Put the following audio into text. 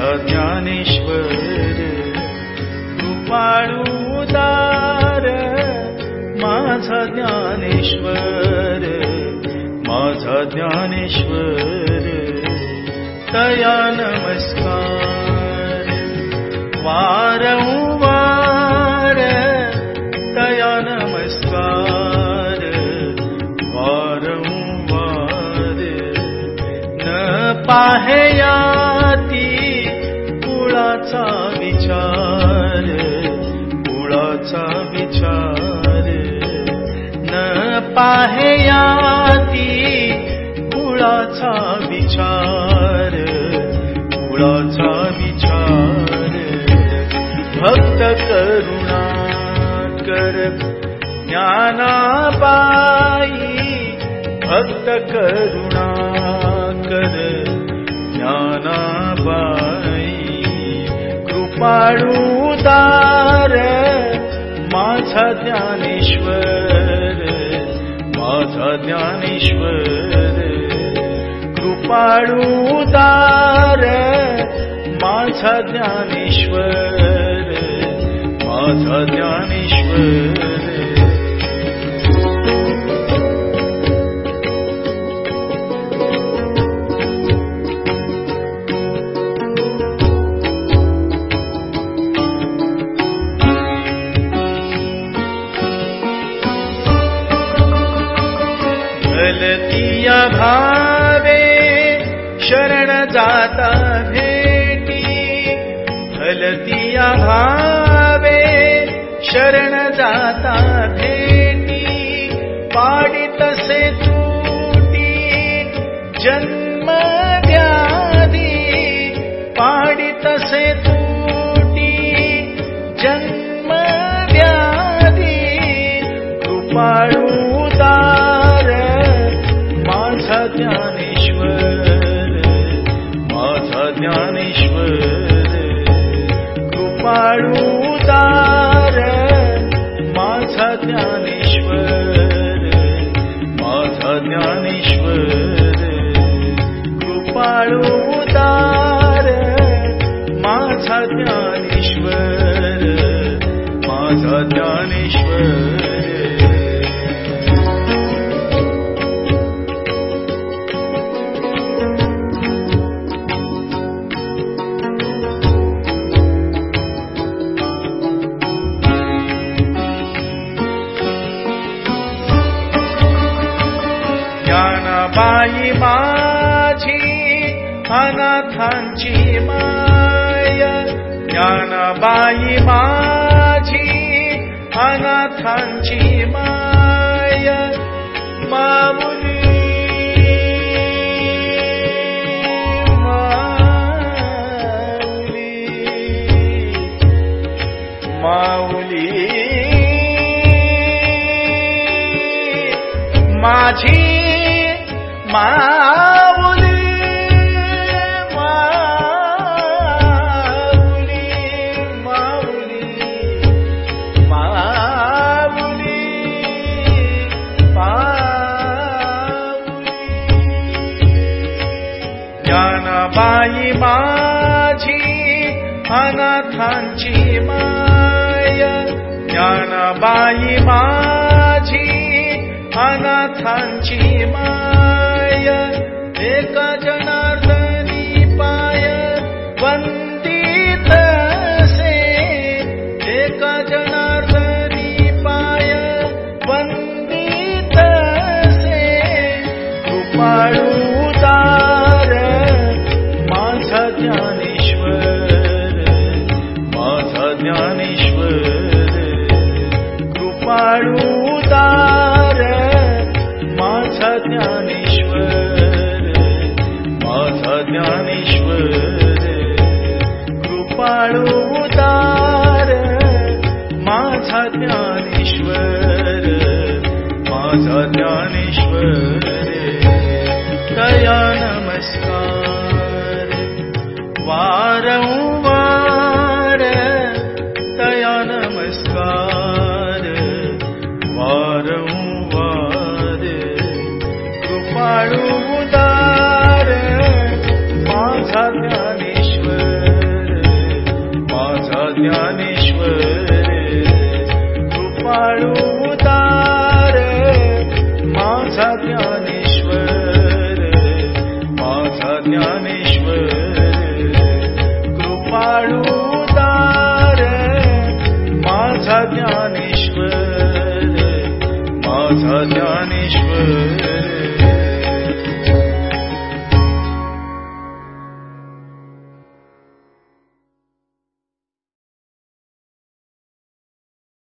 माझा ज्ञानेश्वर माझा ज्ञानेश्वर माझा ज्ञानेश्वर तया नमस्कार। वारंवार तया नमस्कार। वारंवार न पाहयाती पाहयाती कुळाचा विचार कुळाचा विचार। भक्त करुणा कर ज्ञानाबाई भक्त करुणा कर ज्ञानाबाई कृपाळुदार माझा ज्ञानेश्वर। माझा ज्ञानेश्वर कृपाळुदार माझा ज्ञानेश्वर माझा ज्ञानेश्वर शरण जाता भेटी भलतिया भावे शरण जाता भेटी पाडित से तूटी जन्म व्याधी पाडित से तूटी जन्म व्याधी कृपाळुदार कृपाळुदार माझा ज्ञानाबाई माझी अनाथांची माय. ज्ञानाबाई माझी अनाथांची माय. माऊली माऊली माझी बाई माझी अनाथांची माय। ज्ञानबाई माझी अनाथांची माय। ज्ञानेश्वर मासा ज्ञानेश्वर गोपाळुदार मासा ज्ञानेश्वर मासा ज्ञानेश्वर गोपाळो दार मासा ज्ञानीश्वर मासा ज्ञानेश्वर दया नमस्कार। वारंवार तया नमस्कार। वारंवार कृपाळू उदार माझा ज्ञानेश्वर माझा ज्ञानेश्वर। कृपाळू उदार माझा ज्ञानेश्वर माझा ज्ञानेश्वर माझा ज्ञानेश्वर माझा ज्ञानेश्वर